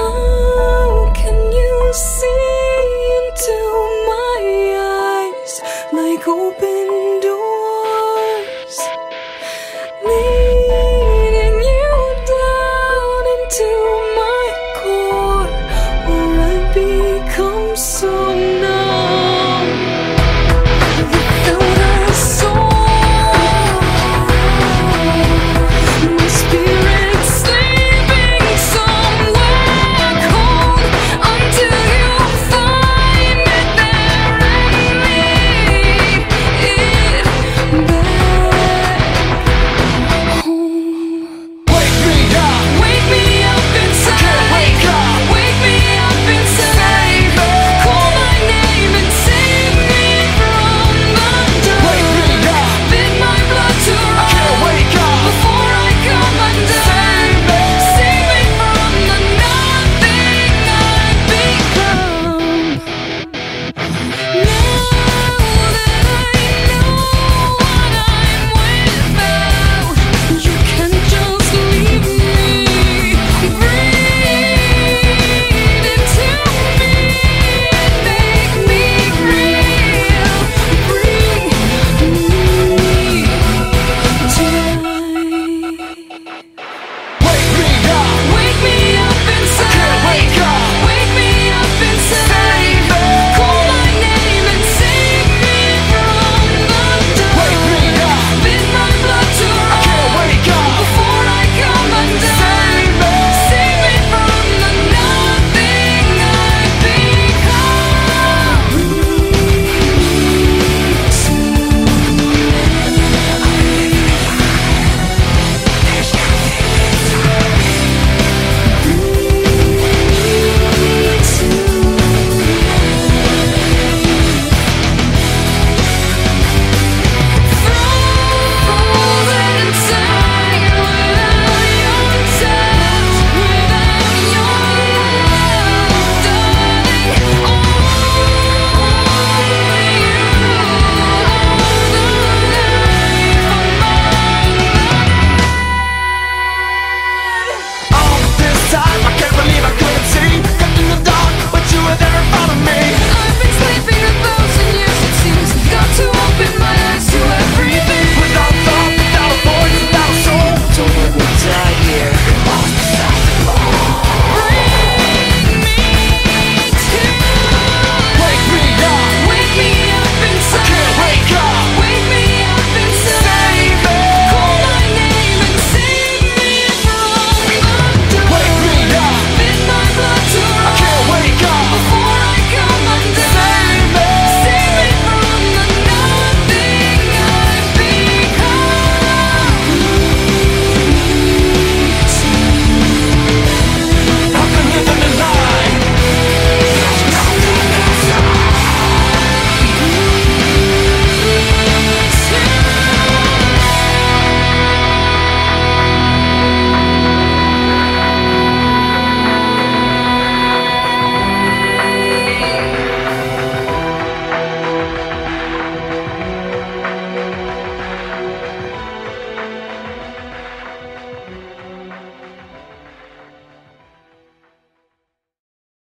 How can you see into my eyes like open?